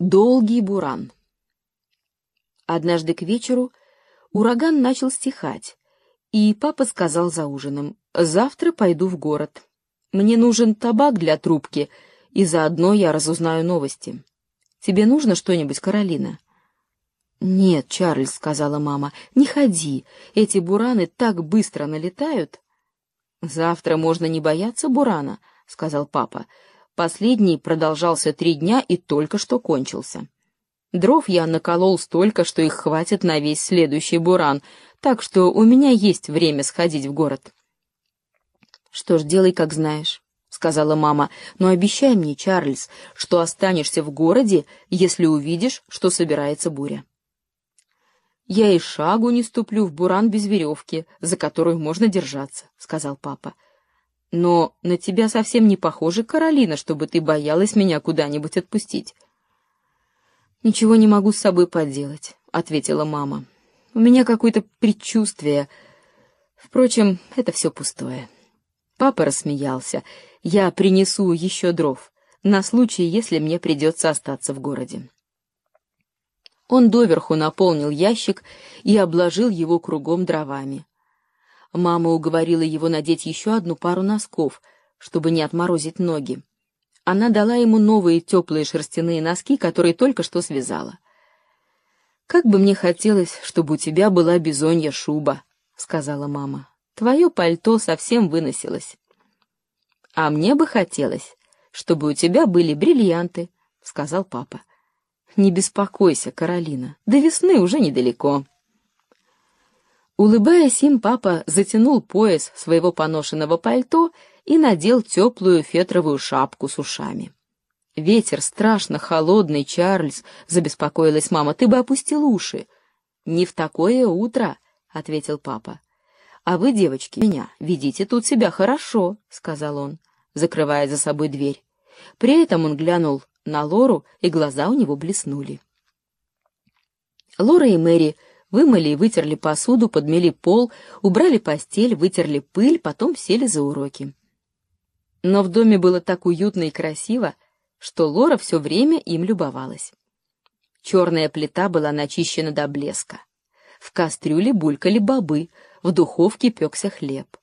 Долгий буран. Однажды к вечеру ураган начал стихать, и папа сказал за ужином, «Завтра пойду в город. Мне нужен табак для трубки, и заодно я разузнаю новости. Тебе нужно что-нибудь, Каролина?» «Нет, Чарльз», — сказала мама, — «не ходи, эти бураны так быстро налетают». «Завтра можно не бояться бурана», — сказал папа. Последний продолжался три дня и только что кончился. Дров я наколол столько, что их хватит на весь следующий буран, так что у меня есть время сходить в город. — Что ж, делай, как знаешь, — сказала мама, — но обещай мне, Чарльз, что останешься в городе, если увидишь, что собирается буря. — Я и шагу не ступлю в буран без веревки, за которую можно держаться, — сказал папа. — но на тебя совсем не похожа Каролина, чтобы ты боялась меня куда-нибудь отпустить. Ничего не могу с собой поделать, ответила мама. У меня какое-то предчувствие. Впрочем, это все пустое. Папа рассмеялся. Я принесу еще дров на случай, если мне придется остаться в городе. Он доверху наполнил ящик и обложил его кругом дровами. Мама уговорила его надеть еще одну пару носков, чтобы не отморозить ноги. Она дала ему новые теплые шерстяные носки, которые только что связала. «Как бы мне хотелось, чтобы у тебя была бизонья шуба», — сказала мама. «Твое пальто совсем выносилось». «А мне бы хотелось, чтобы у тебя были бриллианты», — сказал папа. «Не беспокойся, Каролина, до весны уже недалеко». Улыбаясь им, папа затянул пояс своего поношенного пальто и надел теплую фетровую шапку с ушами. «Ветер страшно холодный, Чарльз», — забеспокоилась мама, — «ты бы опустил уши». «Не в такое утро», — ответил папа. «А вы, девочки, меня ведите тут себя хорошо», — сказал он, закрывая за собой дверь. При этом он глянул на Лору, и глаза у него блеснули. Лора и Мэри — Вымыли и вытерли посуду, подмели пол, убрали постель, вытерли пыль, потом сели за уроки. Но в доме было так уютно и красиво, что Лора все время им любовалась. Черная плита была начищена до блеска. В кастрюле булькали бобы, в духовке пекся хлеб.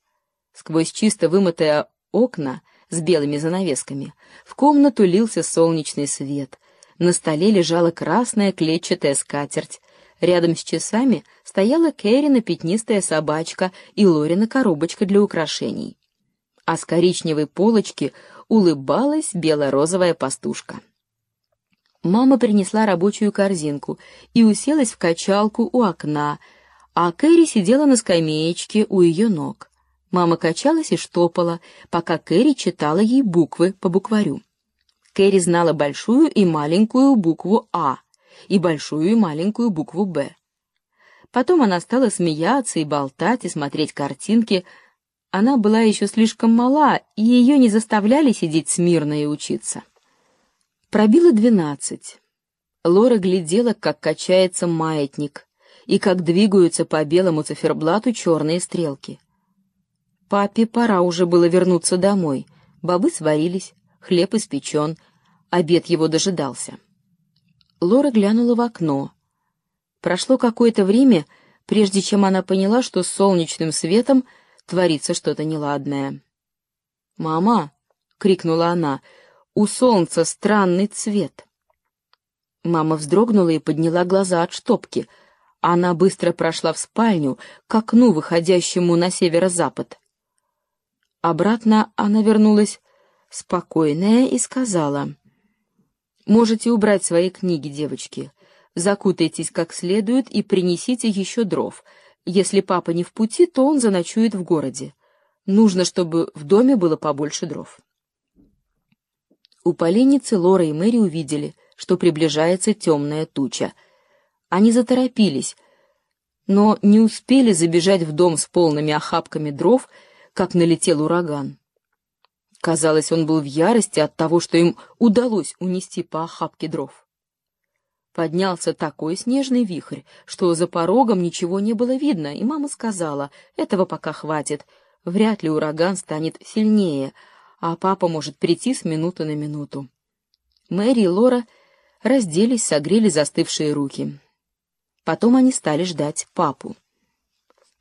Сквозь чисто вымытые окна с белыми занавесками в комнату лился солнечный свет. На столе лежала красная клетчатая скатерть, Рядом с часами стояла Кэрина пятнистая собачка и Лорина коробочка для украшений. А с коричневой полочки улыбалась бело-розовая пастушка. Мама принесла рабочую корзинку и уселась в качалку у окна, а Кэрри сидела на скамеечке у ее ног. Мама качалась и штопала, пока Кэрри читала ей буквы по букварю. Кэрри знала большую и маленькую букву «А», и большую и маленькую букву «Б». Потом она стала смеяться и болтать, и смотреть картинки. Она была еще слишком мала, и ее не заставляли сидеть смирно и учиться. Пробило двенадцать. Лора глядела, как качается маятник, и как двигаются по белому циферблату черные стрелки. Папе пора уже было вернуться домой. Бобы сварились, хлеб испечен, обед его дожидался. Лора глянула в окно. Прошло какое-то время, прежде чем она поняла, что с солнечным светом творится что-то неладное. «Мама!» — крикнула она. «У солнца странный цвет!» Мама вздрогнула и подняла глаза от штопки. Она быстро прошла в спальню, к окну, выходящему на северо-запад. Обратно она вернулась спокойная и сказала — Можете убрать свои книги, девочки. Закутайтесь как следует и принесите еще дров. Если папа не в пути, то он заночует в городе. Нужно, чтобы в доме было побольше дров. У поленницы Лора и Мэри увидели, что приближается темная туча. Они заторопились, но не успели забежать в дом с полными охапками дров, как налетел ураган. Казалось, он был в ярости от того, что им удалось унести по охапке дров. Поднялся такой снежный вихрь, что за порогом ничего не было видно, и мама сказала, этого пока хватит, вряд ли ураган станет сильнее, а папа может прийти с минуты на минуту. Мэри и Лора разделись, согрели застывшие руки. Потом они стали ждать папу.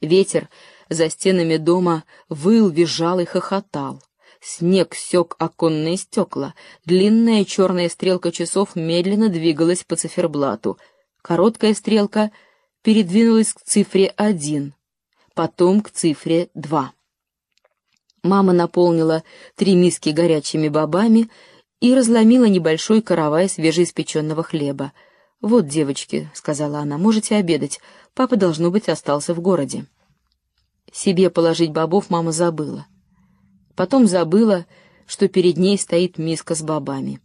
Ветер за стенами дома выл, визжал и хохотал. Снег сёк оконные стекла. Длинная черная стрелка часов медленно двигалась по циферблату. Короткая стрелка передвинулась к цифре один, потом к цифре два. Мама наполнила три миски горячими бобами и разломила небольшой каравай свежеиспеченного хлеба. «Вот, девочки», — сказала она, — «можете обедать. Папа, должно быть, остался в городе». Себе положить бобов мама забыла. Потом забыла, что перед ней стоит миска с бобами.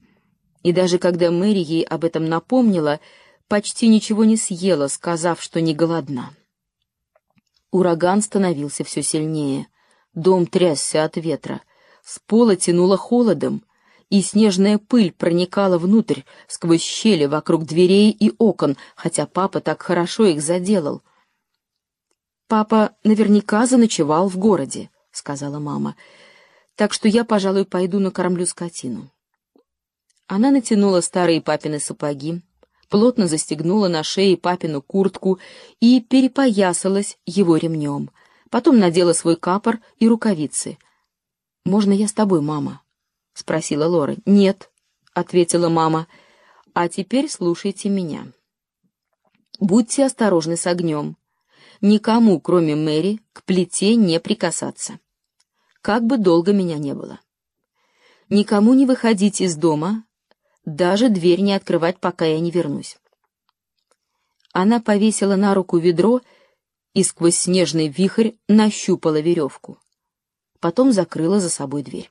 И даже когда Мэри ей об этом напомнила, почти ничего не съела, сказав, что не голодна. Ураган становился все сильнее. Дом трясся от ветра. С пола тянуло холодом, и снежная пыль проникала внутрь, сквозь щели вокруг дверей и окон, хотя папа так хорошо их заделал. «Папа наверняка заночевал в городе», — сказала мама так что я, пожалуй, пойду накормлю скотину. Она натянула старые папины сапоги, плотно застегнула на шее папину куртку и перепоясалась его ремнем. Потом надела свой капор и рукавицы. «Можно я с тобой, мама?» — спросила Лора. «Нет», — ответила мама. «А теперь слушайте меня. Будьте осторожны с огнем. Никому, кроме Мэри, к плите не прикасаться» как бы долго меня не было. Никому не выходить из дома, даже дверь не открывать, пока я не вернусь. Она повесила на руку ведро и сквозь снежный вихрь нащупала веревку. Потом закрыла за собой дверь.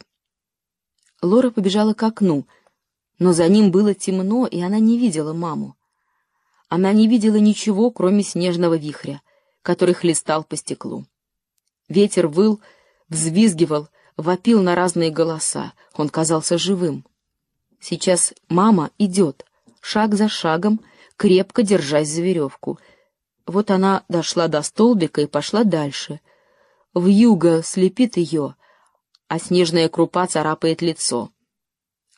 Лора побежала к окну, но за ним было темно, и она не видела маму. Она не видела ничего, кроме снежного вихря, который хлестал по стеклу. Ветер выл, взвизгивал, вопил на разные голоса. Он казался живым. Сейчас мама идет, шаг за шагом, крепко держась за веревку. Вот она дошла до столбика и пошла дальше. Вьюга слепит ее, а снежная крупа царапает лицо.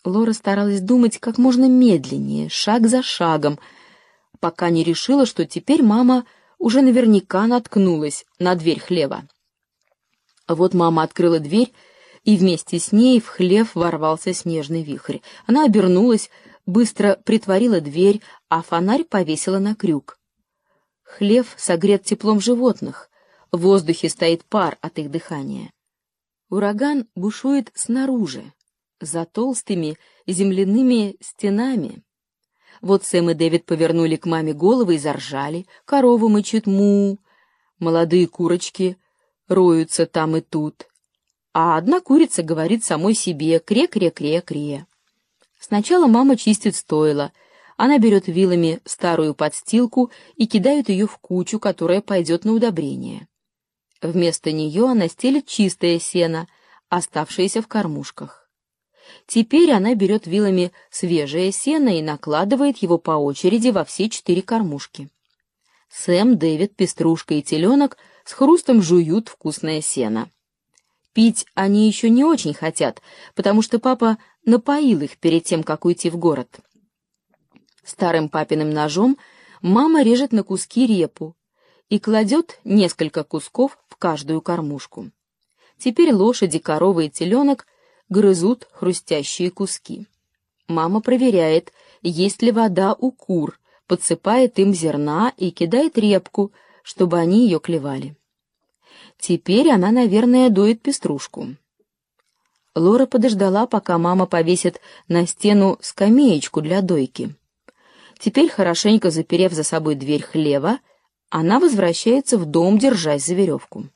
Лора старалась думать как можно медленнее, шаг за шагом, пока не решила, что теперь мама уже наверняка наткнулась на дверь хлева. Вот мама открыла дверь, и вместе с ней в хлев ворвался снежный вихрь. Она обернулась, быстро притворила дверь, а фонарь повесила на крюк. Хлев согрет теплом животных, в воздухе стоит пар от их дыхания. Ураган бушует снаружи, за толстыми земляными стенами. Вот Сэм и Дэвид повернули к маме головы и заржали, коровы мычат му, молодые курочки роются там и тут. А одна курица говорит самой себе «кре-кре-кре-кре». Сначала мама чистит стойло. Она берет вилами старую подстилку и кидает ее в кучу, которая пойдет на удобрение. Вместо нее она стелит чистое сено, оставшееся в кормушках. Теперь она берет вилами свежее сено и накладывает его по очереди во все четыре кормушки. Сэм, Дэвид, Пеструшка и Теленок — с хрустом жуют вкусное сено. Пить они еще не очень хотят, потому что папа напоил их перед тем, как уйти в город. Старым папиным ножом мама режет на куски репу и кладет несколько кусков в каждую кормушку. Теперь лошади, коровы и теленок грызут хрустящие куски. Мама проверяет, есть ли вода у кур, подсыпает им зерна и кидает репку, чтобы они ее клевали. Теперь она, наверное, дует пеструшку. Лора подождала, пока мама повесит на стену скамеечку для дойки. Теперь, хорошенько заперев за собой дверь хлева, она возвращается в дом, держась за веревку.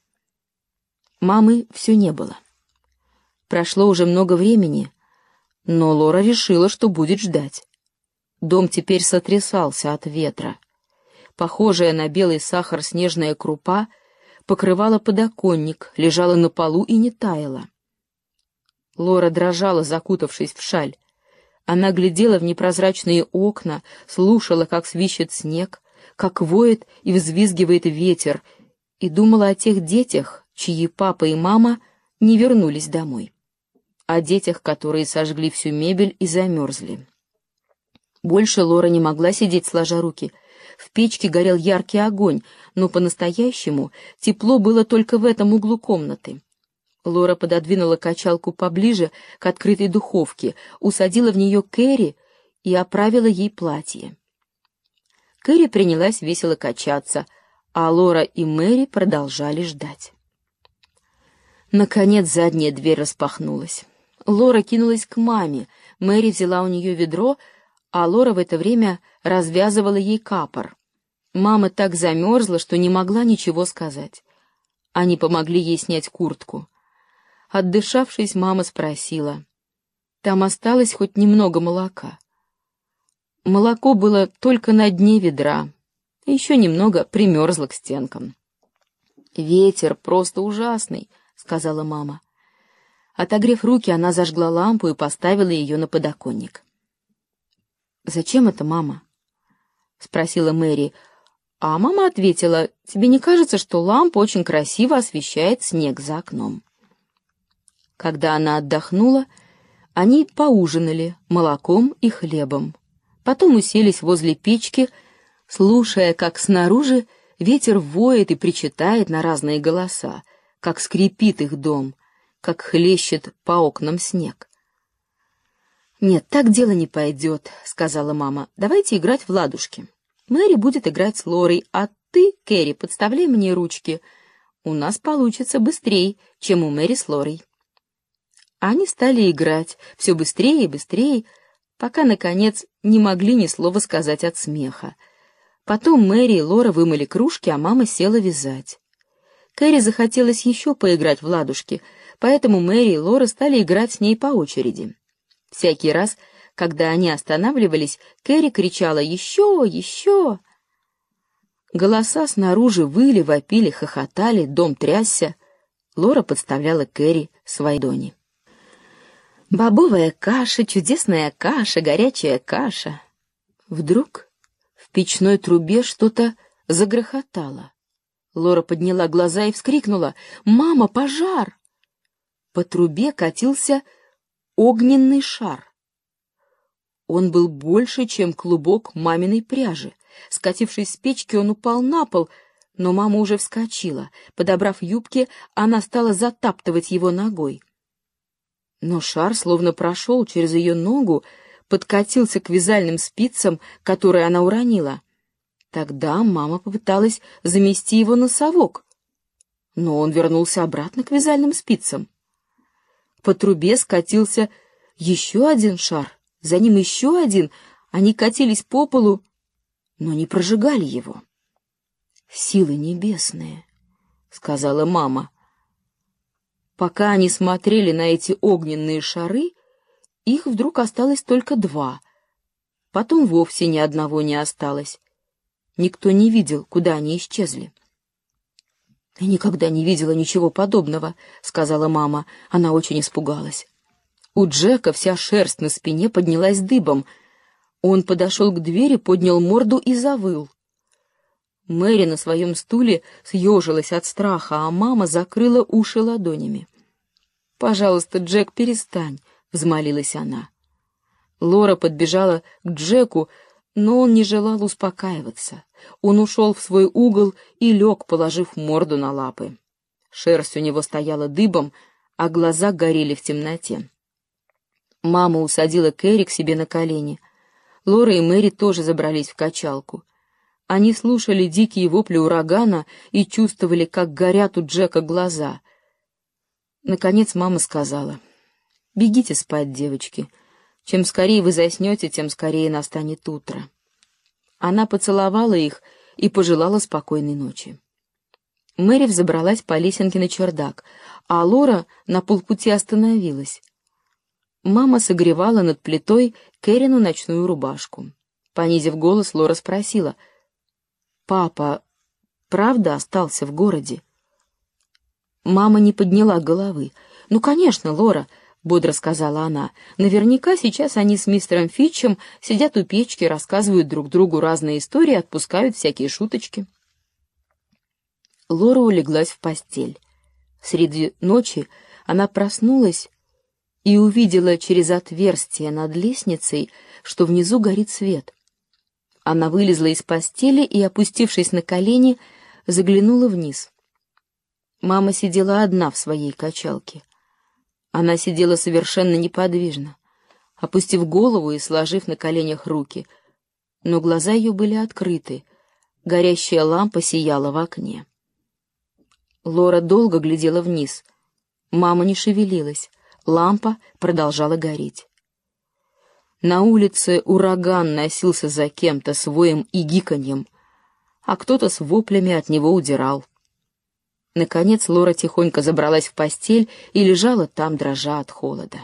Мамы все не было. Прошло уже много времени, но Лора решила, что будет ждать. Дом теперь сотрясался от ветра. Похожая на белый сахар снежная крупа покрывала подоконник, лежала на полу и не таяла. Лора дрожала, закутавшись в шаль. Она глядела в непрозрачные окна, слушала, как свищет снег, как воет и взвизгивает ветер, и думала о тех детях, чьи папа и мама не вернулись домой, о детях, которые сожгли всю мебель и замерзли. Больше Лора не могла сидеть сложа руки. В печке горел яркий огонь, но по-настоящему тепло было только в этом углу комнаты. Лора пододвинула качалку поближе к открытой духовке, усадила в нее Кэрри и оправила ей платье. Кэрри принялась весело качаться, а Лора и Мэри продолжали ждать. Наконец задняя дверь распахнулась. Лора кинулась к маме, Мэри взяла у нее ведро, а Лора в это время развязывала ей капор. Мама так замерзла, что не могла ничего сказать. Они помогли ей снять куртку. Отдышавшись, мама спросила, «Там осталось хоть немного молока?» Молоко было только на дне ведра, еще немного примерзло к стенкам. «Ветер просто ужасный», — сказала мама. Отогрев руки, она зажгла лампу и поставила ее на подоконник. «Зачем это, мама?» — спросила Мэри. А мама ответила, «Тебе не кажется, что лампа очень красиво освещает снег за окном?» Когда она отдохнула, они поужинали молоком и хлебом. Потом уселись возле печки, слушая, как снаружи ветер воет и причитает на разные голоса, как скрипит их дом, как хлещет по окнам снег. «Нет, так дело не пойдет», — сказала мама. «Давайте играть в ладушки. Мэри будет играть с Лорой, а ты, Кэрри, подставляй мне ручки. У нас получится быстрее, чем у Мэри с Лорой». Они стали играть все быстрее и быстрее, пока, наконец, не могли ни слова сказать от смеха. Потом Мэри и Лора вымыли кружки, а мама села вязать. Кэрри захотелось еще поиграть в ладушки, поэтому Мэри и Лора стали играть с ней по очереди. Всякий раз, когда они останавливались, Кэрри кричала «Еще! Еще!». Голоса снаружи выли, вопили, хохотали, дом трясся. Лора подставляла Кэрри свои дони. Бобовая каша, чудесная каша, горячая каша. Вдруг в печной трубе что-то загрохотало. Лора подняла глаза и вскрикнула «Мама, пожар!» По трубе катился огненный шар. Он был больше, чем клубок маминой пряжи. Скатившись с печки, он упал на пол, но мама уже вскочила. Подобрав юбки, она стала затаптывать его ногой. Но шар словно прошел через ее ногу, подкатился к вязальным спицам, которые она уронила. Тогда мама попыталась замести его на совок, но он вернулся обратно к вязальным спицам. По трубе скатился еще один шар, за ним еще один, они катились по полу, но не прожигали его. «Силы небесные», — сказала мама. Пока они смотрели на эти огненные шары, их вдруг осталось только два. Потом вовсе ни одного не осталось. Никто не видел, куда они исчезли. «Я никогда не видела ничего подобного», — сказала мама. Она очень испугалась. У Джека вся шерсть на спине поднялась дыбом. Он подошел к двери, поднял морду и завыл. Мэри на своем стуле съежилась от страха, а мама закрыла уши ладонями. «Пожалуйста, Джек, перестань», — взмолилась она. Лора подбежала к Джеку, но он не желал успокаиваться. Он ушел в свой угол и лег, положив морду на лапы. Шерсть у него стояла дыбом, а глаза горели в темноте. Мама усадила Кэрри к себе на колени. Лора и Мэри тоже забрались в качалку. Они слушали дикие вопли урагана и чувствовали, как горят у Джека глаза. Наконец мама сказала, «Бегите спать, девочки. Чем скорее вы заснете, тем скорее настанет утро». Она поцеловала их и пожелала спокойной ночи. Мэри взобралась по лесенке на чердак, а Лора на полпути остановилась. Мама согревала над плитой Кэрину ночную рубашку. Понизив голос, Лора спросила, «Папа правда остался в городе?» Мама не подняла головы. «Ну, конечно, Лора», — бодро сказала она. «Наверняка сейчас они с мистером Фитчем сидят у печки, рассказывают друг другу разные истории, отпускают всякие шуточки». Лора улеглась в постель. Среди ночи она проснулась и увидела через отверстие над лестницей, что внизу горит свет. Она вылезла из постели и, опустившись на колени, заглянула вниз. Мама сидела одна в своей качалке. Она сидела совершенно неподвижно, опустив голову и сложив на коленях руки, но глаза ее были открыты, горящая лампа сияла в окне. Лора долго глядела вниз. Мама не шевелилась, лампа продолжала гореть. На улице ураган носился за кем-то с воем и гиканьем, а кто-то с воплями от него удирал. Наконец Лора тихонько забралась в постель и лежала там, дрожа от холода.